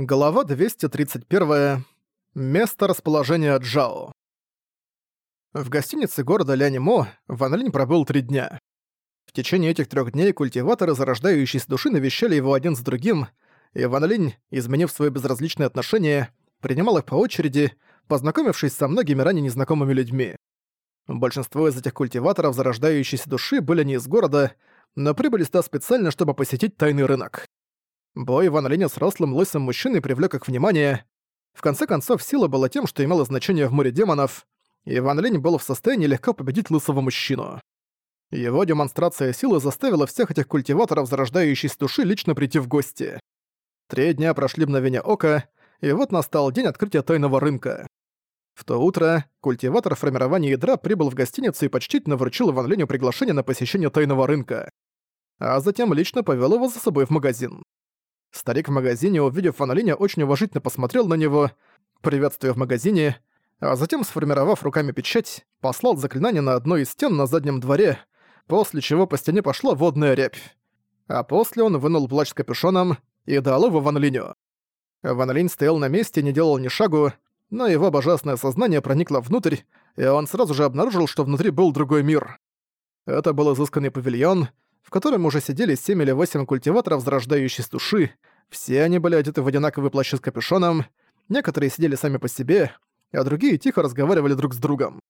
Глава 231. Место расположения Джао. В гостинице города Лянимо Ван Линь пробыл три дня. В течение этих трех дней культиваторы зарождающейся души навещали его один за другим, и Ван Линь, изменив свои безразличные отношения, принимал их по очереди, познакомившись со многими ранее незнакомыми людьми. Большинство из этих культиваторов зарождающейся души были не из города, но прибыли сюда специально, чтобы посетить тайный рынок. Бой Ван Линя с рослым лысым мужчиной привлек их внимание. В конце концов, сила была тем, что имело значение в море демонов, и Ван Линь был в состоянии легко победить лысого мужчину. Его демонстрация силы заставила всех этих культиваторов зарождающейся души лично прийти в гости. Три дня прошли мгновение ока, и вот настал день открытия тайного рынка. В то утро культиватор формирования ядра прибыл в гостиницу и почтительно вручил Ван Линю приглашение на посещение тайного рынка. А затем лично повел его за собой в магазин. Старик в магазине, увидев Ван очень уважительно посмотрел на него, приветствуя в магазине, а затем, сформировав руками печать, послал заклинание на одной из стен на заднем дворе, после чего по стене пошла водная рябь. А после он вынул плащ с капюшоном и дал его Ван Линю. Стоял на месте и не делал ни шагу, но его божественное сознание проникло внутрь, и он сразу же обнаружил, что внутри был другой мир. Это был изысканный павильон, в котором уже сидели семь или восемь культиваторов зарождающейся души. Все они были одеты в одинаковые плащи с капюшоном, некоторые сидели сами по себе, а другие тихо разговаривали друг с другом.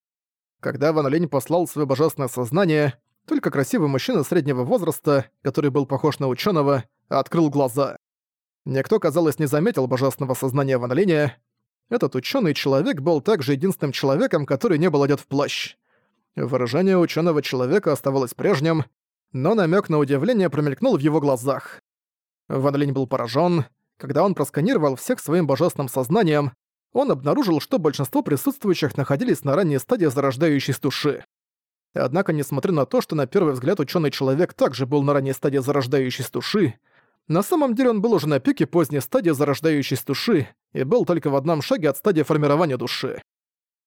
Когда Ван Линь послал свое божественное сознание, только красивый мужчина среднего возраста, который был похож на ученого, открыл глаза. Никто, казалось, не заметил божественного сознания Ван Линя. Этот ученый человек был также единственным человеком, который не был одет в плащ. Выражение ученого человека оставалось прежним, но намек на удивление промелькнул в его глазах. Ван был поражен. Когда он просканировал всех своим божественным сознанием, он обнаружил, что большинство присутствующих находились на ранней стадии зарождающейся души. Однако, несмотря на то, что на первый взгляд ученый человек также был на ранней стадии зарождающейся души, на самом деле он был уже на пике поздней стадии зарождающейся души и был только в одном шаге от стадии формирования души.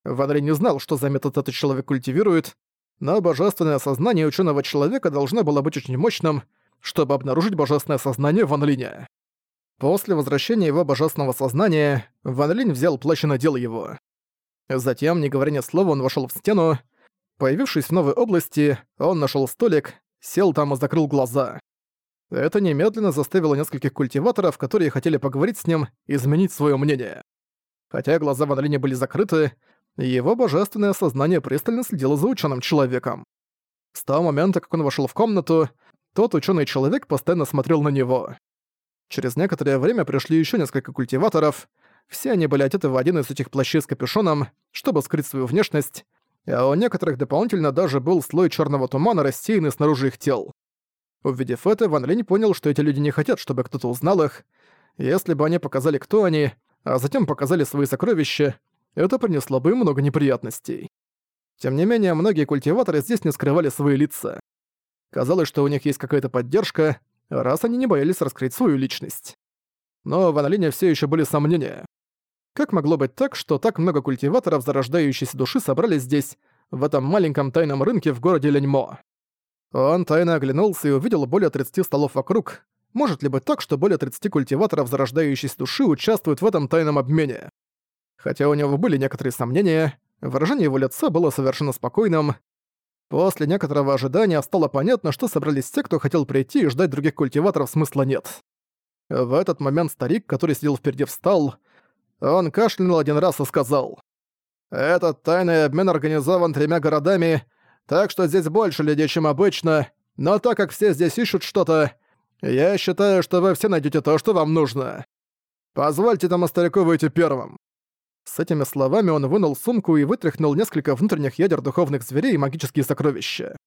Ван не знал, что за метод этот человек культивирует, но божественное сознание ученого человека должно было быть очень мощным, чтобы обнаружить божественное сознание Ван Линя. После возвращения его божественного сознания, Ван Линь взял плащ и надел его. Затем, не говоря ни слова, он вошел в стену. Появившись в новой области, он нашел столик, сел там и закрыл глаза. Это немедленно заставило нескольких культиваторов, которые хотели поговорить с ним, изменить свое мнение. Хотя глаза Ван Линя были закрыты, его божественное сознание пристально следило за ученым человеком. С того момента, как он вошел в комнату, тот ученый человек постоянно смотрел на него. Через некоторое время пришли еще несколько культиваторов. Все они были одеты в один из этих плащей с капюшоном, чтобы скрыть свою внешность, а у некоторых дополнительно даже был слой черного тумана, рассеянный снаружи их тел. Увидев это, Ван Линь понял, что эти люди не хотят, чтобы кто-то узнал их. Если бы они показали, кто они, а затем показали свои сокровища, это принесло бы им много неприятностей. Тем не менее, многие культиваторы здесь не скрывали свои лица. Казалось, что у них есть какая-то поддержка, раз они не боялись раскрыть свою личность. Но в Аналине все еще были сомнения. Как могло быть так, что так много культиваторов зарождающейся души собрались здесь, в этом маленьком тайном рынке в городе Леньмо? Он тайно оглянулся и увидел более 30 столов вокруг. Может ли быть так, что более 30 культиваторов зарождающейся души участвуют в этом тайном обмене? Хотя у него были некоторые сомнения, выражение его лица было совершенно спокойным. После некоторого ожидания стало понятно, что собрались те, кто хотел прийти и ждать других культиваторов смысла нет. В этот момент старик, который сидел впереди, встал. Он кашлянул один раз и сказал. «Этот тайный обмен организован тремя городами, так что здесь больше людей, чем обычно, но так как все здесь ищут что-то, я считаю, что вы все найдете то, что вам нужно. Позвольте тому старику выйти первым». С этими словами он вынул сумку и вытряхнул несколько внутренних ядер духовных зверей и магические сокровища.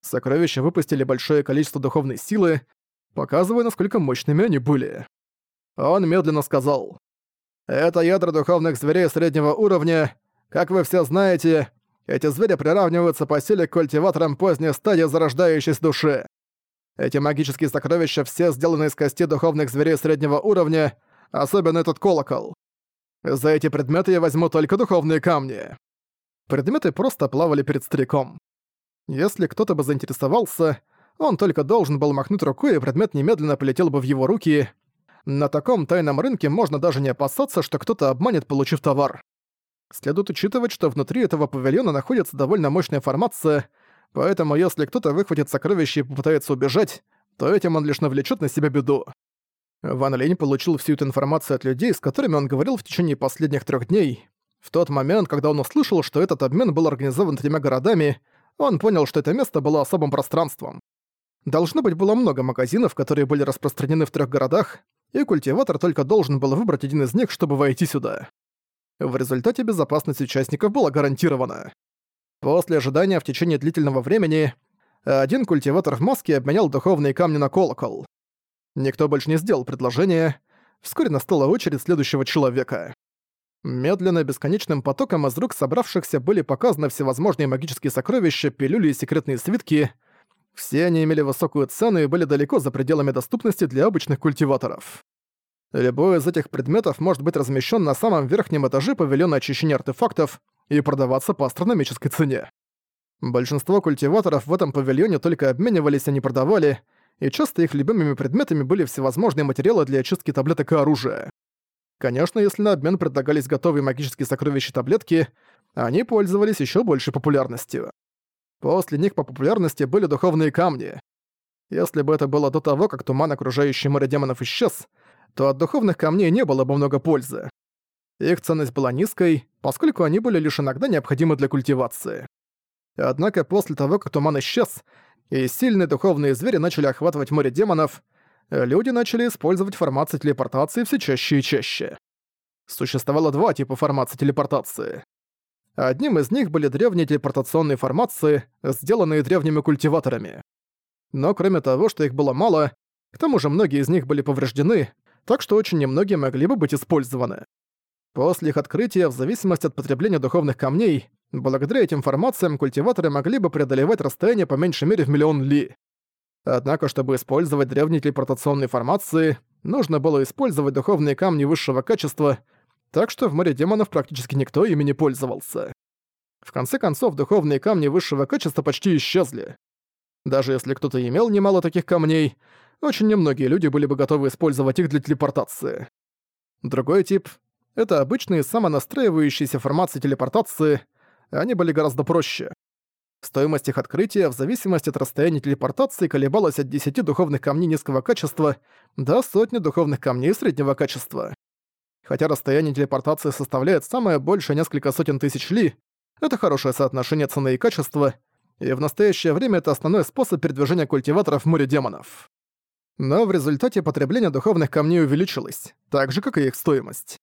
Сокровища выпустили большое количество духовной силы, показывая, насколько мощными они были. Он медленно сказал. «Это ядра духовных зверей среднего уровня. Как вы все знаете, эти звери приравниваются по силе к культиваторам поздней стадии зарождающейся души. Эти магические сокровища все сделаны из кости духовных зверей среднего уровня, особенно этот колокол. За эти предметы я возьму только духовные камни. Предметы просто плавали перед стариком. Если кто-то бы заинтересовался, он только должен был махнуть рукой, и предмет немедленно полетел бы в его руки. На таком тайном рынке можно даже не опасаться, что кто-то обманет, получив товар. Следует учитывать, что внутри этого павильона находится довольно мощная формация, поэтому если кто-то выхватит сокровище и попытается убежать, то этим он лишь навлечет на себя беду. Ван Линь получил всю эту информацию от людей, с которыми он говорил в течение последних трех дней. В тот момент, когда он услышал, что этот обмен был организован тремя городами, он понял, что это место было особым пространством. Должно быть, было много магазинов, которые были распространены в трех городах, и культиватор только должен был выбрать один из них, чтобы войти сюда. В результате безопасность участников была гарантирована. После ожидания в течение длительного времени один культиватор в маске обменял духовные камни на колокол. Никто больше не сделал предложение. Вскоре настала очередь следующего человека. Медленно, бесконечным потоком из рук собравшихся были показаны всевозможные магические сокровища, пилюли и секретные свитки. Все они имели высокую цену и были далеко за пределами доступности для обычных культиваторов. Любой из этих предметов может быть размещен на самом верхнем этаже павильона очищения артефактов и продаваться по астрономической цене. Большинство культиваторов в этом павильоне только обменивались, а не продавали, и часто их любимыми предметами были всевозможные материалы для очистки таблеток и оружия. Конечно, если на обмен предлагались готовые магические сокровища таблетки, они пользовались еще большей популярностью. После них по популярности были духовные камни. Если бы это было до того, как туман, окружающий море демонов, исчез, то от духовных камней не было бы много пользы. Их ценность была низкой, поскольку они были лишь иногда необходимы для культивации. Однако после того, как туман исчез, и сильные духовные звери начали охватывать море демонов, люди начали использовать формации телепортации все чаще и чаще. Существовало два типа формации телепортации. Одним из них были древние телепортационные формации, сделанные древними культиваторами. Но кроме того, что их было мало, к тому же многие из них были повреждены, так что очень немногие могли бы быть использованы. После их открытия, в зависимости от потребления духовных камней, благодаря этим формациям культиваторы могли бы преодолевать расстояние по меньшей мере в миллион ли. Однако, чтобы использовать древние телепортационные формации, нужно было использовать духовные камни высшего качества, так что в море демонов практически никто ими не пользовался. В конце концов, духовные камни высшего качества почти исчезли. Даже если кто-то имел немало таких камней, очень немногие люди были бы готовы использовать их для телепортации. Другой тип — это обычные самонастраивающиеся формации телепортации, они были гораздо проще. Стоимость их открытия в зависимости от расстояния телепортации колебалась от 10 духовных камней низкого качества до сотни духовных камней среднего качества. Хотя расстояние телепортации составляет самое большее несколько сотен тысяч ли, это хорошее соотношение цены и качества, и в настоящее время это основной способ передвижения культиваторов в море демонов. Но в результате потребление духовных камней увеличилось, так же, как и их стоимость.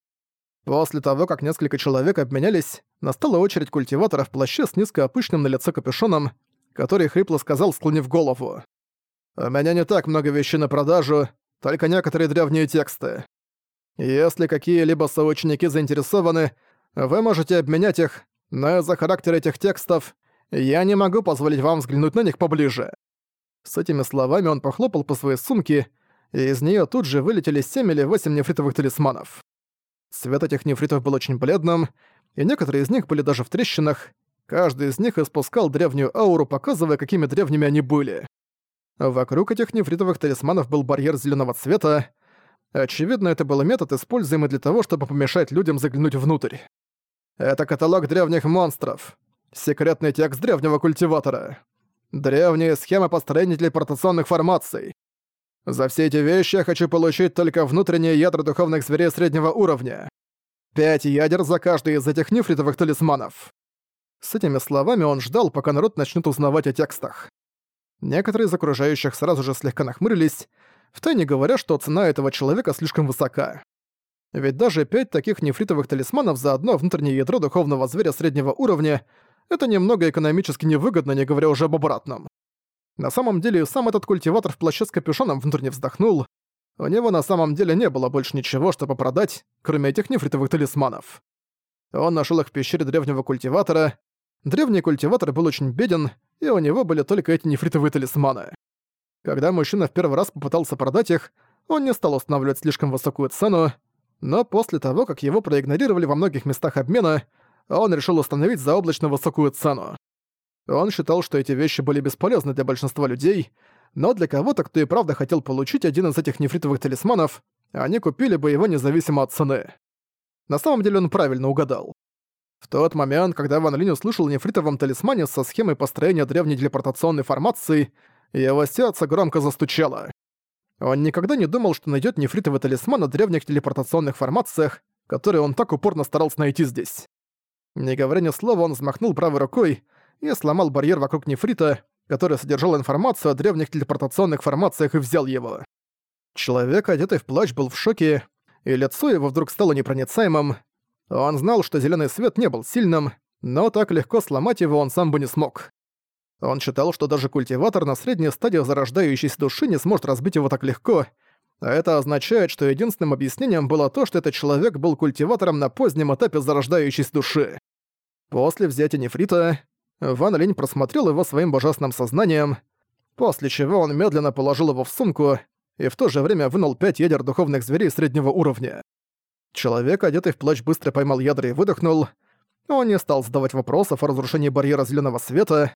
После того, как несколько человек обменялись, настала очередь культиватора в плаще с низко опущенным на лицо капюшоном, который хрипло сказал, склонив голову. «У меня не так много вещей на продажу, только некоторые древние тексты. Если какие-либо соученики заинтересованы, вы можете обменять их, но из-за характера этих текстов я не могу позволить вам взглянуть на них поближе». С этими словами он похлопал по своей сумке, и из нее тут же вылетели семь или восемь нефритовых талисманов. Цвет этих нефритов был очень бледным, и некоторые из них были даже в трещинах. Каждый из них испускал древнюю ауру, показывая, какими древними они были. Вокруг этих нефритовых талисманов был барьер зеленого цвета. Очевидно, это был метод, используемый для того, чтобы помешать людям заглянуть внутрь. Это каталог древних монстров. Секретный текст древнего культиватора. Древние схемы построения телепортационных формаций. За все эти вещи я хочу получить только внутренние ядра духовных зверей среднего уровня. Пять ядер за каждый из этих нефритовых талисманов. С этими словами он ждал, пока народ начнет узнавать о текстах. Некоторые из окружающих сразу же слегка нахмурились, втайне говоря, что цена этого человека слишком высока. Ведь даже пять таких нефритовых талисманов за одно внутреннее ядро духовного зверя среднего уровня — это немного экономически невыгодно, не говоря уже об обратном. На самом деле, сам этот культиватор в плаще с капюшоном внутренне вздохнул. У него на самом деле не было больше ничего, чтобы продать, кроме этих нефритовых талисманов. Он нашел их в пещере древнего культиватора. Древний культиватор был очень беден, и у него были только эти нефритовые талисманы. Когда мужчина в первый раз попытался продать их, он не стал устанавливать слишком высокую цену, но после того, как его проигнорировали во многих местах обмена, он решил установить заоблачно высокую цену. Он считал, что эти вещи были бесполезны для большинства людей, но для кого-то, кто и правда хотел получить один из этих нефритовых талисманов, они купили бы его независимо от цены. На самом деле он правильно угадал. В тот момент, когда Ван Линь услышал о нефритовом талисмане со схемой построения древней телепортационной формации, его сердце громко застучало. Он никогда не думал, что найдет нефритовый талисман на древних телепортационных формациях, которые он так упорно старался найти здесь. Не говоря ни слова, он взмахнул правой рукой и сломал барьер вокруг нефрита, который содержал информацию о древних телепортационных формациях и взял его. Человек, одетый в плащ, был в шоке, и лицо его вдруг стало непроницаемым. Он знал, что зеленый свет не был сильным, но так легко сломать его он сам бы не смог. Он считал, что даже культиватор на средней стадии зарождающейся души не сможет разбить его так легко, а это означает, что единственным объяснением было то, что этот человек был культиватором на позднем этапе зарождающейся души. После взятия нефрита, Ван Линь просмотрел его своим божественным сознанием, после чего он медленно положил его в сумку и в то же время вынул пять ядер духовных зверей среднего уровня. Человек, одетый в плащ, быстро поймал ядра и выдохнул. Он не стал задавать вопросов о разрушении барьера зеленого света.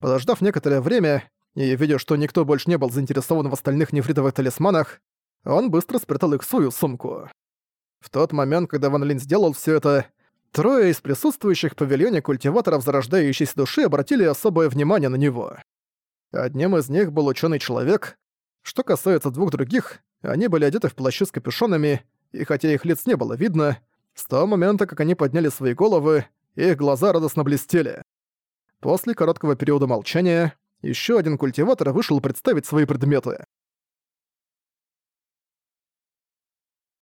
Подождав некоторое время и видя, что никто больше не был заинтересован в остальных нефритовых талисманах, он быстро спрятал их в свою сумку. В тот момент, когда Ван Линь сделал все это, трое из присутствующих в павильоне культиваторов зарождающейся души обратили особое внимание на него. Одним из них был ученый человек. Что касается двух других, они были одеты в плащи с капюшонами и хотя их лиц не было видно, с того момента, как они подняли свои головы, их глаза радостно блестели. После короткого периода молчания еще один культиватор вышел представить свои предметы.